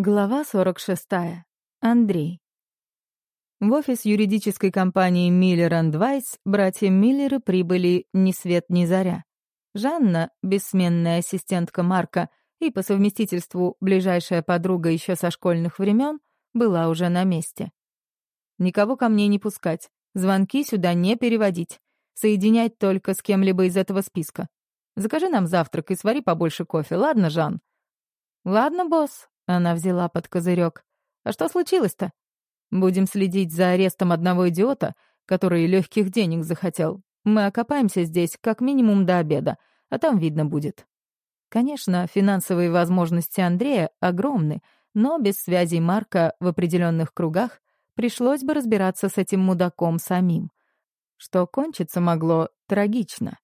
Глава 46. Андрей. В офис юридической компании Миллер Вайс братья Миллеры прибыли ни свет ни заря. Жанна, бессменная ассистентка Марка и по совместительству ближайшая подруга еще со школьных времен, была уже на месте. Никого ко мне не пускать, звонки сюда не переводить, соединять только с кем-либо из этого списка. Закажи нам завтрак и свари побольше кофе, ладно, Жан? Ладно, босс, она взяла под козырек. «А что случилось-то? Будем следить за арестом одного идиота, который легких денег захотел. Мы окопаемся здесь как минимум до обеда, а там видно будет». Конечно, финансовые возможности Андрея огромны, но без связей Марка в определенных кругах пришлось бы разбираться с этим мудаком самим. Что кончиться могло трагично.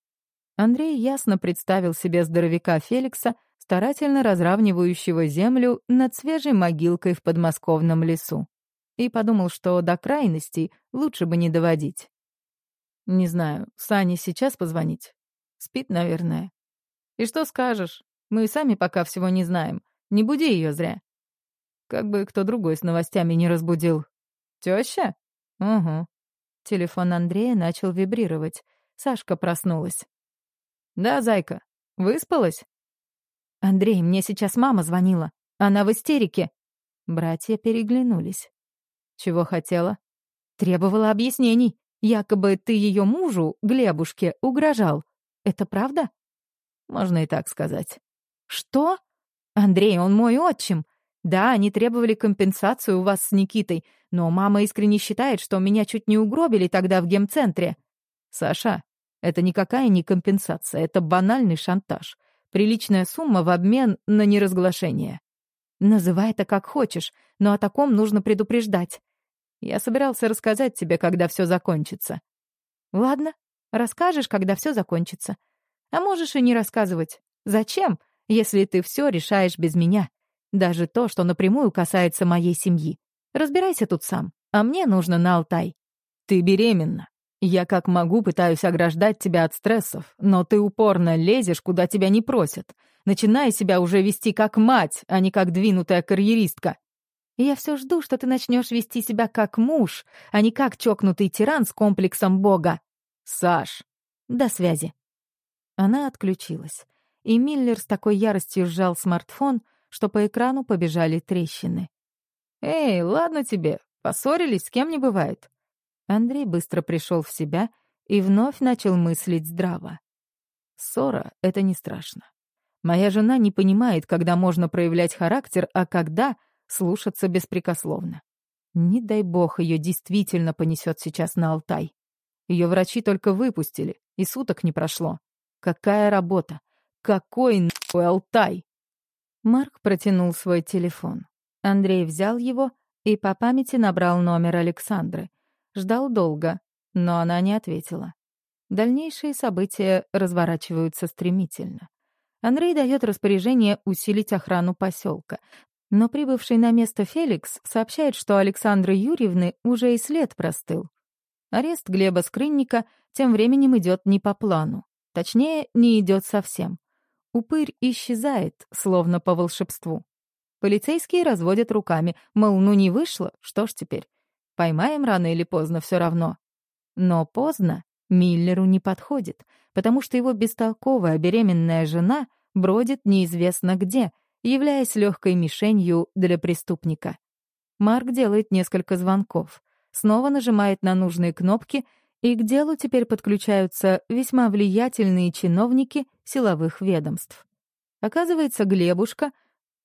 Андрей ясно представил себе здоровяка Феликса, старательно разравнивающего землю над свежей могилкой в подмосковном лесу, и подумал, что до крайностей лучше бы не доводить. «Не знаю, Сане сейчас позвонить? Спит, наверное. И что скажешь? Мы и сами пока всего не знаем. Не буди ее зря. Как бы кто другой с новостями не разбудил. Теща? Угу. Телефон Андрея начал вибрировать. Сашка проснулась. «Да, зайка, выспалась?» «Андрей, мне сейчас мама звонила. Она в истерике». Братья переглянулись. «Чего хотела?» «Требовала объяснений. Якобы ты ее мужу, Глебушке, угрожал. Это правда?» «Можно и так сказать». «Что?» «Андрей, он мой отчим. Да, они требовали компенсацию у вас с Никитой, но мама искренне считает, что меня чуть не угробили тогда в гемцентре». «Саша, это никакая не компенсация, это банальный шантаж. Приличная сумма в обмен на неразглашение. Называй это как хочешь, но о таком нужно предупреждать. Я собирался рассказать тебе, когда все закончится. Ладно, расскажешь, когда все закончится. А можешь и не рассказывать. Зачем, если ты все решаешь без меня? Даже то, что напрямую касается моей семьи. Разбирайся тут сам, а мне нужно на Алтай. Ты беременна. Я как могу пытаюсь ограждать тебя от стрессов, но ты упорно лезешь, куда тебя не просят, начиная себя уже вести как мать, а не как двинутая карьеристка. Я все жду, что ты начнешь вести себя как муж, а не как чокнутый тиран с комплексом бога. Саш. До связи. Она отключилась, и Миллер с такой яростью сжал смартфон, что по экрану побежали трещины. «Эй, ладно тебе, поссорились, с кем не бывает. Андрей быстро пришел в себя и вновь начал мыслить здраво. Ссора — это не страшно. Моя жена не понимает, когда можно проявлять характер, а когда слушаться беспрекословно. Не дай бог ее действительно понесет сейчас на Алтай. Ее врачи только выпустили, и суток не прошло. Какая работа? Какой нахуй Алтай? Марк протянул свой телефон. Андрей взял его и по памяти набрал номер Александры. Ждал долго, но она не ответила. Дальнейшие события разворачиваются стремительно. Андрей дает распоряжение усилить охрану поселка, но прибывший на место Феликс сообщает, что Александры Юрьевны уже и след простыл. Арест Глеба Скрынника тем временем идет не по плану. Точнее, не идет совсем. Упырь исчезает, словно по волшебству. Полицейские разводят руками, мол, ну не вышло, что ж теперь. Поймаем рано или поздно все равно. Но поздно Миллеру не подходит, потому что его бестолковая беременная жена бродит неизвестно где, являясь легкой мишенью для преступника. Марк делает несколько звонков, снова нажимает на нужные кнопки, и к делу теперь подключаются весьма влиятельные чиновники силовых ведомств. Оказывается, Глебушка,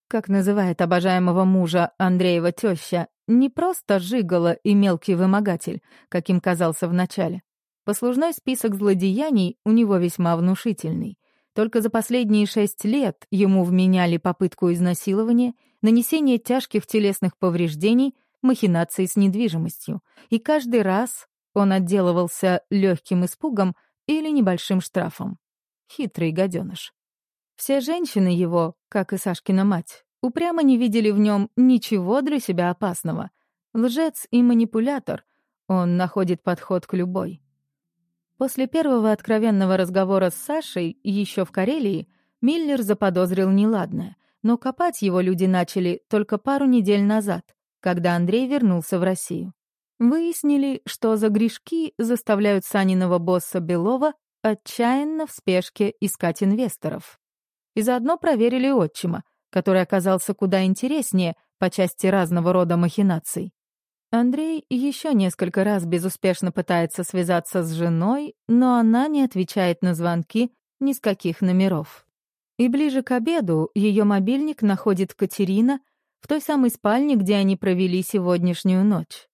как называет обожаемого мужа Андреева теща, не просто жигало и мелкий вымогатель, каким казался вначале. Послужной список злодеяний у него весьма внушительный. Только за последние шесть лет ему вменяли попытку изнасилования, нанесение тяжких телесных повреждений, махинации с недвижимостью. И каждый раз он отделывался легким испугом или небольшим штрафом. Хитрый гаденыш. Все женщины его, как и Сашкина мать, упрямо не видели в нем ничего для себя опасного. Лжец и манипулятор, он находит подход к любой. После первого откровенного разговора с Сашей еще в Карелии Миллер заподозрил неладное, но копать его люди начали только пару недель назад, когда Андрей вернулся в Россию. Выяснили, что за грешки заставляют Саниного босса Белова отчаянно в спешке искать инвесторов. И заодно проверили отчима, который оказался куда интереснее по части разного рода махинаций. Андрей еще несколько раз безуспешно пытается связаться с женой, но она не отвечает на звонки ни с каких номеров. И ближе к обеду ее мобильник находит Катерина в той самой спальне, где они провели сегодняшнюю ночь.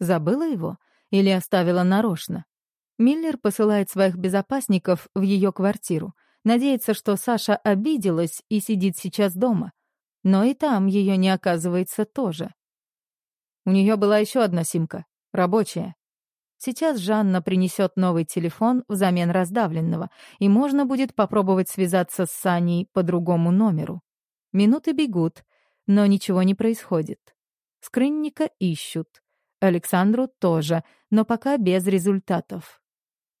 Забыла его или оставила нарочно? Миллер посылает своих безопасников в ее квартиру, надеется, что Саша обиделась и сидит сейчас дома. Но и там ее не оказывается тоже. У нее была еще одна симка, рабочая. Сейчас Жанна принесет новый телефон взамен раздавленного, и можно будет попробовать связаться с Саней по другому номеру. Минуты бегут, но ничего не происходит. Скрынника ищут. Александру тоже, но пока без результатов.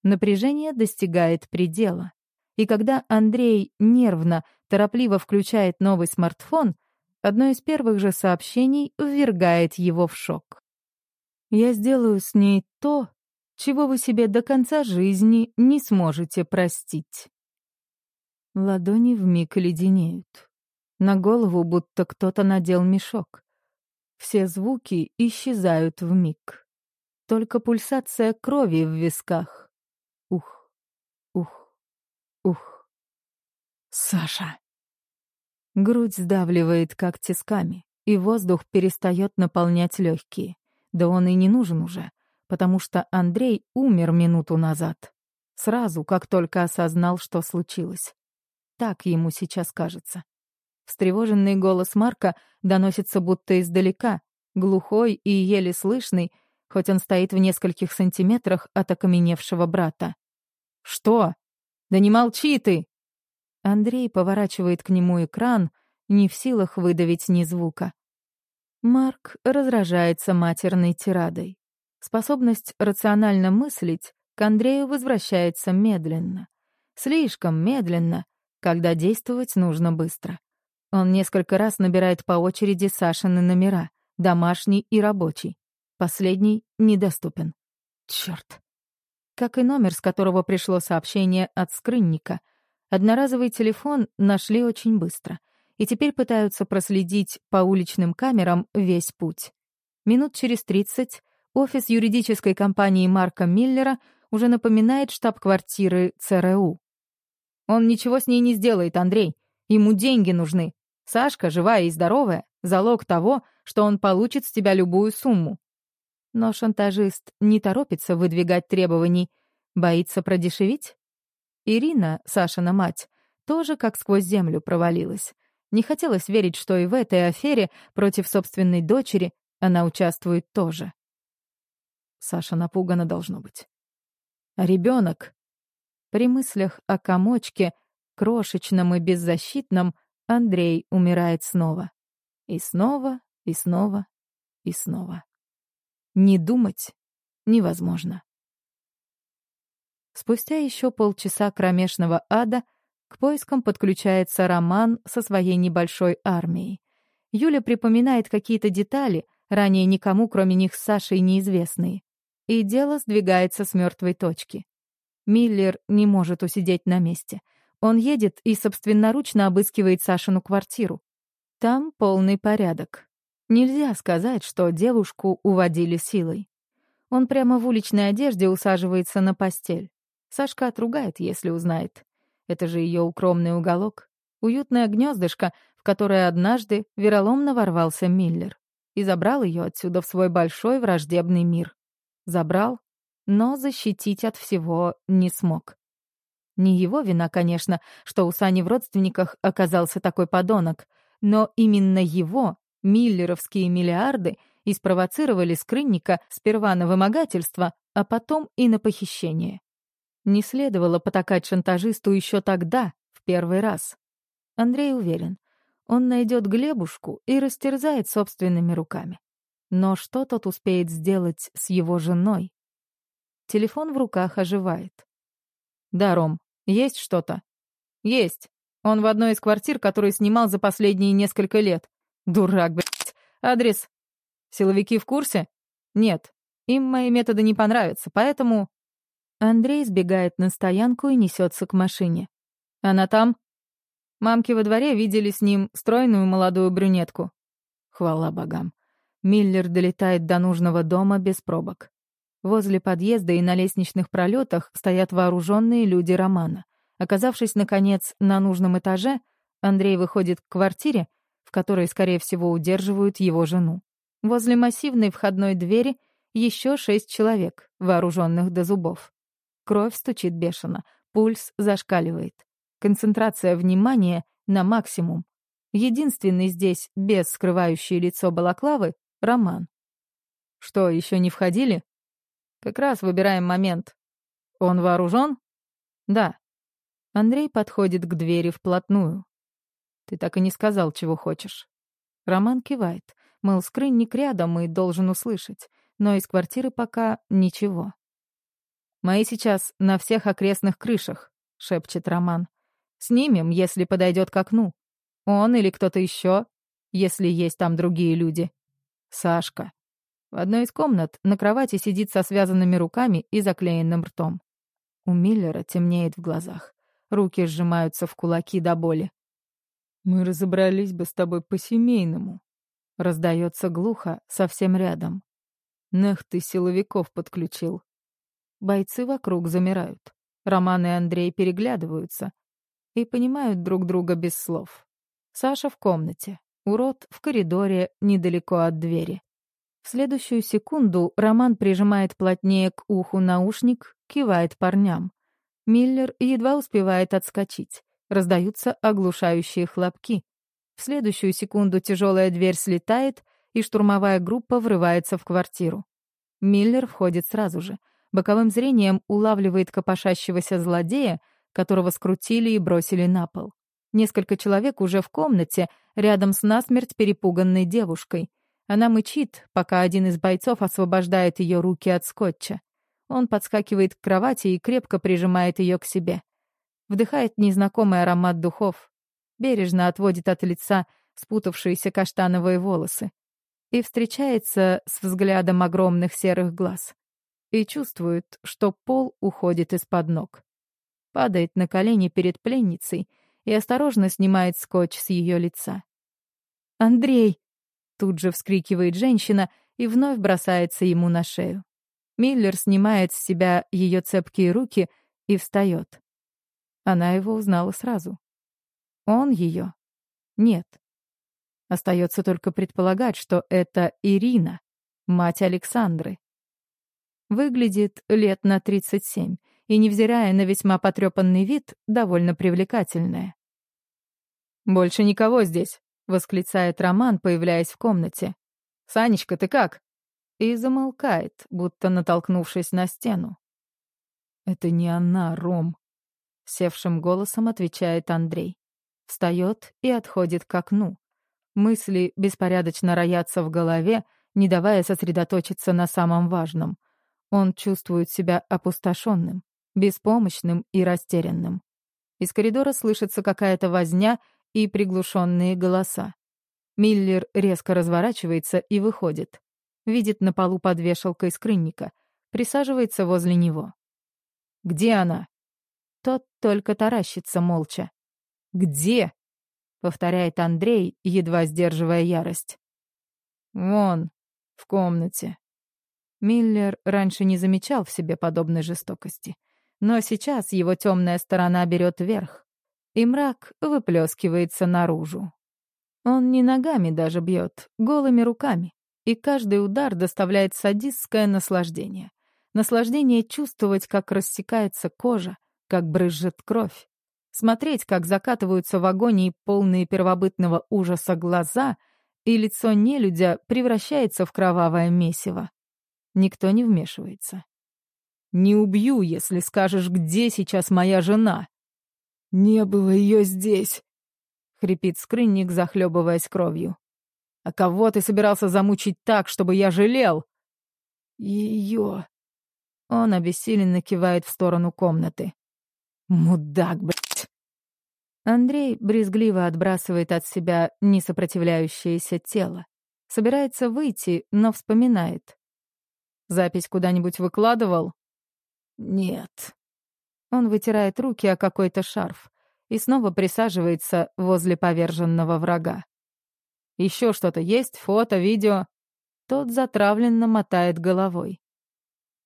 Напряжение достигает предела. И когда Андрей нервно, торопливо включает новый смартфон, одно из первых же сообщений ввергает его в шок. «Я сделаю с ней то, чего вы себе до конца жизни не сможете простить». Ладони вмиг леденеют. На голову будто кто-то надел мешок. Все звуки исчезают в миг. Только пульсация крови в висках. Ух. Саша. Грудь сдавливает, как тисками, и воздух перестает наполнять легкие. Да он и не нужен уже, потому что Андрей умер минуту назад. Сразу, как только осознал, что случилось. Так ему сейчас кажется. Встревоженный голос Марка доносится будто издалека, глухой и еле слышный, хоть он стоит в нескольких сантиметрах от окаменевшего брата. «Что? Да не молчи ты!» Андрей поворачивает к нему экран, не в силах выдавить ни звука. Марк раздражается матерной тирадой. Способность рационально мыслить к Андрею возвращается медленно. Слишком медленно, когда действовать нужно быстро. Он несколько раз набирает по очереди Сашины номера, домашний и рабочий. Последний недоступен. Черт. Как и номер, с которого пришло сообщение от скрынника. Одноразовый телефон нашли очень быстро. И теперь пытаются проследить по уличным камерам весь путь. Минут через 30 офис юридической компании Марка Миллера уже напоминает штаб-квартиры ЦРУ. «Он ничего с ней не сделает, Андрей. Ему деньги нужны. Сашка, живая и здоровая, залог того, что он получит с тебя любую сумму. Но шантажист не торопится выдвигать требований, боится продешевить. Ирина, Сашина мать, тоже как сквозь землю провалилась. Не хотелось верить, что и в этой афере против собственной дочери она участвует тоже. Саша напугана должно быть. А ребенок? При мыслях о комочке, крошечном и беззащитном, Андрей умирает снова. И снова, и снова, и снова. Не думать невозможно. Спустя еще полчаса кромешного ада к поискам подключается Роман со своей небольшой армией. Юля припоминает какие-то детали, ранее никому, кроме них с Сашей, неизвестные. И дело сдвигается с мертвой точки. Миллер не может усидеть на месте — он едет и собственноручно обыскивает Сашину квартиру. Там полный порядок. Нельзя сказать, что девушку уводили силой. Он прямо в уличной одежде усаживается на постель. Сашка отругает, если узнает. Это же ее укромный уголок. Уютное гнездышко, в которое однажды вероломно ворвался Миллер. И забрал ее отсюда в свой большой враждебный мир. Забрал, но защитить от всего не смог. Не его вина, конечно, что у Сани в родственниках оказался такой подонок, но именно его, миллеровские миллиарды, и спровоцировали скрынника сперва на вымогательство, а потом и на похищение. Не следовало потакать шантажисту еще тогда, в первый раз. Андрей уверен, он найдет Глебушку и растерзает собственными руками. Но что тот успеет сделать с его женой? Телефон в руках оживает. «Да, Ром, есть что-то?» «Есть. Он в одной из квартир, которую снимал за последние несколько лет. Дурак, блядь. Адрес. Силовики в курсе? Нет. Им мои методы не понравятся, поэтому... Андрей сбегает на стоянку и несется к машине. Она там? Мамки во дворе видели с ним стройную молодую брюнетку. Хвала богам. Миллер долетает до нужного дома без пробок. Возле подъезда и на лестничных пролетах стоят вооруженные люди Романа. Оказавшись, наконец, на нужном этаже, Андрей выходит к квартире, которой, скорее всего, удерживают его жену. Возле массивной входной двери еще шесть человек, вооруженных до зубов. Кровь стучит бешено, пульс зашкаливает. Концентрация внимания на максимум. Единственный здесь, без скрывающей лицо балаклавы, — Роман. «Что, еще не входили?» Как раз выбираем момент. Он вооружен? Да. Андрей подходит к двери вплотную. Ты так и не сказал, чего хочешь. Роман кивает. Мол, скрынник рядом и должен услышать. Но из квартиры пока ничего. «Мои сейчас на всех окрестных крышах», — шепчет Роман. «Снимем, если подойдет к окну. Он или кто-то еще, если есть там другие люди. Сашка. В одной из комнат на кровати сидит со связанными руками и заклеенным ртом. У Миллера темнеет в глазах. Руки сжимаются в кулаки до боли. «Мы разобрались бы с тобой по-семейному», — раздается глухо, совсем рядом. «Нах, ты силовиков подключил». Бойцы вокруг замирают. Роман и Андрей переглядываются и понимают друг друга без слов. Саша в комнате, урод в коридоре недалеко от двери. В следующую секунду Роман прижимает плотнее к уху наушник, кивает парням. Миллер едва успевает отскочить. Раздаются оглушающие хлопки. В следующую секунду тяжелая дверь слетает, и штурмовая группа врывается в квартиру. Миллер входит сразу же. Боковым зрением улавливает копошащегося злодея, которого скрутили и бросили на пол. Несколько человек уже в комнате, рядом с насмерть перепуганной девушкой — она мычит, пока один из бойцов освобождает ее руки от скотча. Он подскакивает к кровати и крепко прижимает ее к себе. Вдыхает незнакомый аромат духов. Бережно отводит от лица спутавшиеся каштановые волосы. И встречается с взглядом огромных серых глаз. И чувствует, что пол уходит из-под ног. Падает на колени перед пленницей и осторожно снимает скотч с ее лица. «Андрей!» Тут же вскрикивает женщина и вновь бросается ему на шею. Миллер снимает с себя ее цепкие руки и встает. Она его узнала сразу. Он ее? Нет. Остается только предполагать, что это Ирина, мать Александры. Выглядит лет на 37 и, невзирая на весьма потрепанный вид, довольно привлекательная. «Больше никого здесь», — восклицает Роман, появляясь в комнате. «Санечка, ты как?» И замолкает, будто натолкнувшись на стену. «Это не она, Ром», — севшим голосом отвечает Андрей. Встает и отходит к окну. Мысли беспорядочно роятся в голове, не давая сосредоточиться на самом важном. Он чувствует себя опустошенным, беспомощным и растерянным. Из коридора слышится какая-то возня — и приглушенные голоса. Миллер резко разворачивается и выходит. Видит на полу под вешалкой скрынника. Присаживается возле него. «Где она?» Тот только таращится молча. «Где?» — повторяет Андрей, едва сдерживая ярость. «Вон, в комнате». Миллер раньше не замечал в себе подобной жестокости. Но сейчас его темная сторона берет верх и мрак выплескивается наружу. Он не ногами даже бьет, голыми руками, и каждый удар доставляет садистское наслаждение. Наслаждение чувствовать, как рассекается кожа, как брызжет кровь. Смотреть, как закатываются в агонии полные первобытного ужаса глаза, и лицо нелюдя превращается в кровавое месиво. Никто не вмешивается. «Не убью, если скажешь, где сейчас моя жена», «Не было ее здесь!» — хрипит скрынник, захлебываясь кровью. «А кого ты собирался замучить так, чтобы я жалел?» «Ее...» Он обессиленно кивает в сторону комнаты. «Мудак, блядь!» Андрей брезгливо отбрасывает от себя несопротивляющееся тело. Собирается выйти, но вспоминает. «Запись куда-нибудь выкладывал?» «Нет». Он вытирает руки о какой-то шарф и снова присаживается возле поверженного врага. «Еще что-то есть? Фото, видео?» Тот затравленно мотает головой.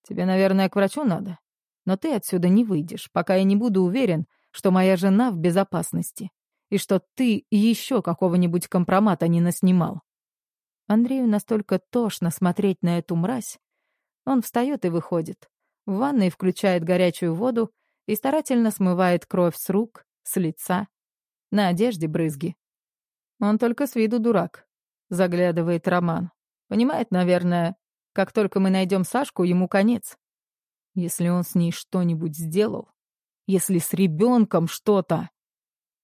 «Тебе, наверное, к врачу надо? Но ты отсюда не выйдешь, пока я не буду уверен, что моя жена в безопасности и что ты еще какого-нибудь компромата не наснимал». Андрею настолько тошно смотреть на эту мразь. Он встает и выходит. В ванной включает горячую воду и старательно смывает кровь с рук, с лица. На одежде брызги. Он только с виду дурак. Заглядывает Роман. Понимает, наверное, как только мы найдем Сашку, ему конец. Если он с ней что-нибудь сделал, если с ребенком что-то,